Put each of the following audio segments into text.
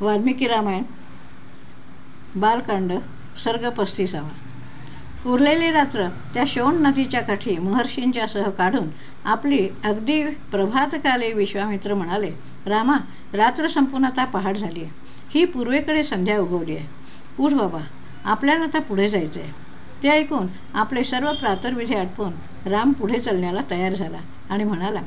वाल्मिकी रामायण बालकांड सर्ग पस्तीसावा. उरलेली रात्र त्या शोण नदीच्या काठी महर्षींच्या सह काढून आपली अगदी प्रभातकाली विश्वामित्र म्हणाले रामा रात्र संपून आता पहाट झाली आहे. ही पूर्वेकडे संध्या उगवली आहे. उठ बाबा आपल्याला आता पुढे जायचं आहे ते ऐकून आपले सर्व प्रातर्विधी आटपून राम पुढे चालण्याला तयार झाला आणि म्हणाला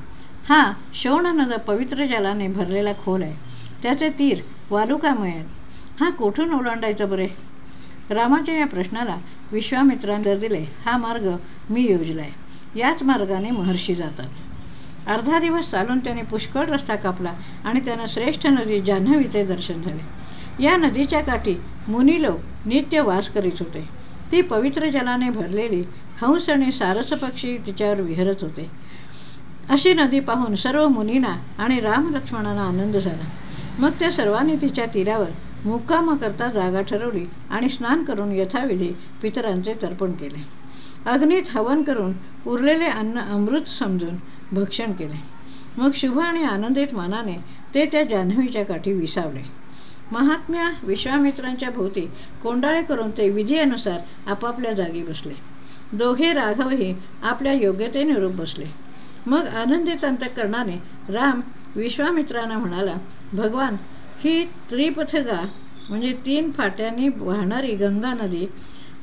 हा शोण नद पवित्र जलाने भरलेला खोल आहे. त्याचे तीर वालुकामय आहेत हा कोठून ओलांडायचं बरे? रामाच्या या प्रश्नाला विश्वामित्रांनी दिले. हा मार्ग मी योजला आहे याच मार्गाने महर्षी जातात. अर्धा दिवस चालून त्याने पुष्कळ रस्ता कापला आणि त्यांना श्रेष्ठ नदी जान्हवीचे दर्शन झाले. या नदीच्या काठी मुनी लोक नित्य वास करीत होते. ती पवित्र जलाने भरलेली हंस आणि सारस पक्षी तिच्यावर विहरत होते. अशी नदी पाहून सर्व मुनींना आणि रामलक्ष्मणांना आनंद झाला. मग त्या सर्वांनी तिच्या तीरावर मुक्कामाकरता जागा ठरवली आणि स्नान करून यथाविधी पितरांचे तर्पण केले. अग्नीत हवन करून उरलेले अन्न अमृत समजून भक्षण केले. मग शुभ आणि आनंदित मनाने ते त्या जान्हवीच्या काठी विसावले. महात्म्या विश्वामित्रांच्या भोवती कोंडाळे करून ते विधीनुसार आपापल्या जागी बसले. दोघे राघवही आपल्या योग्यतेने रूप बसले. मग आनंदित अंतकरणाने राम विश्वामित्रांना म्हणाला भगवान ही त्रिपथगा म्हणजे तीन फाट्यांनी वाहणारी गंगा नदी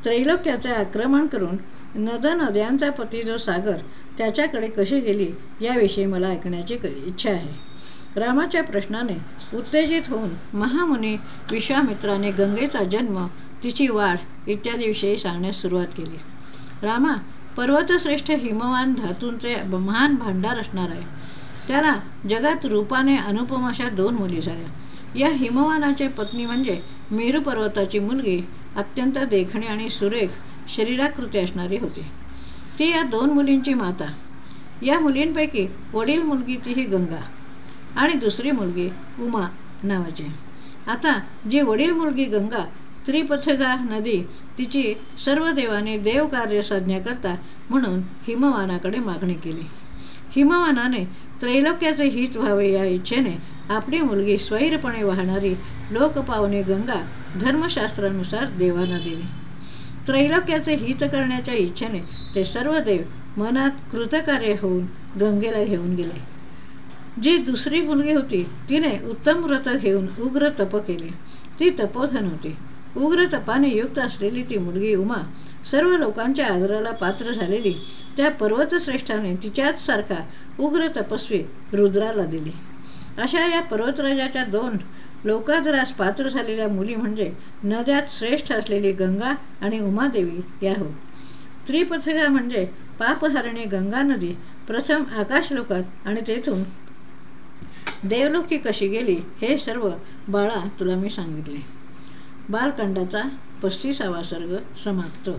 त्रैलोक्याचे आक्रमण करून नद नद्यांचा पती जो सागर त्याच्याकडे कशी गेली याविषयी मला ऐकण्याची इच्छा आहे. रामाच्या प्रश्नाने उत्तेजित होऊन महामुनी विश्वामित्राने गंगेचा जन्म तिची वाढ इत्यादीविषयी सांगण्यास सुरुवात केली. रामा पर्वतश्रेष्ठ हिमवान धातूंचे महान भांडार असणार आहे. त्याला जगात रूपाने अनुपम अशा दोन मुली झाल्या. या हिमवानाची पत्नी म्हणजे मेरू पर्वताची मुलगी अत्यंत देखणी आणि सुरेख शरीराकृती असणारी होती. ती या दोन मुलींची माता. या मुलींपैकी वडील मुलगी ती ही गंगा आणि दुसरी मुलगी उमा नावाची. आता जी वडील मुलगी गंगा त्रिपथगा नदी तिची सर्व देवाने देवकार्य साधण्याकरता म्हणून हिमवानाकडे मागणी केली. हिमवानाने त्रैलोक्याचे हित व्हावे या इच्छेने आपली मुलगी स्वैरपणे वाहणारी लोकपावनी गंगा धर्मशास्त्रानुसार देवांना दिली त्रैलोक्याचे हित करण्याच्या इच्छेने ते सर्व देव मनात कृतकार्य होऊन गंगेला घेऊन गेले. जी दुसरी मुलगी होती तिने उत्तम व्रत घेऊन उग्र तप केले. ती तपोधन होती. उग्र तपाने युक्त असलेली ती मुलगी उमा सर्व लोकांच्या आदराला पात्र झालेली. त्या पर्वतश्रेष्ठाने तिच्याच सारखा उग्र तपस्वी रुद्राला दिली. अशा या पर्वतराजाच्या दोन लोकाधरास पात्र झालेल्या मुली म्हणजे नद्यात श्रेष्ठ असलेली गंगा आणि उमादेवी या हो त्रिपथगा म्हणजे पापहरणी गंगा नदी प्रथम आकाशलोकात आणि तेथून देवलोकी कशी गेली हे सर्व बाळा तुला मी सांगितले. बालकांडाचा पस्तीसावा सर्ग समाप्त.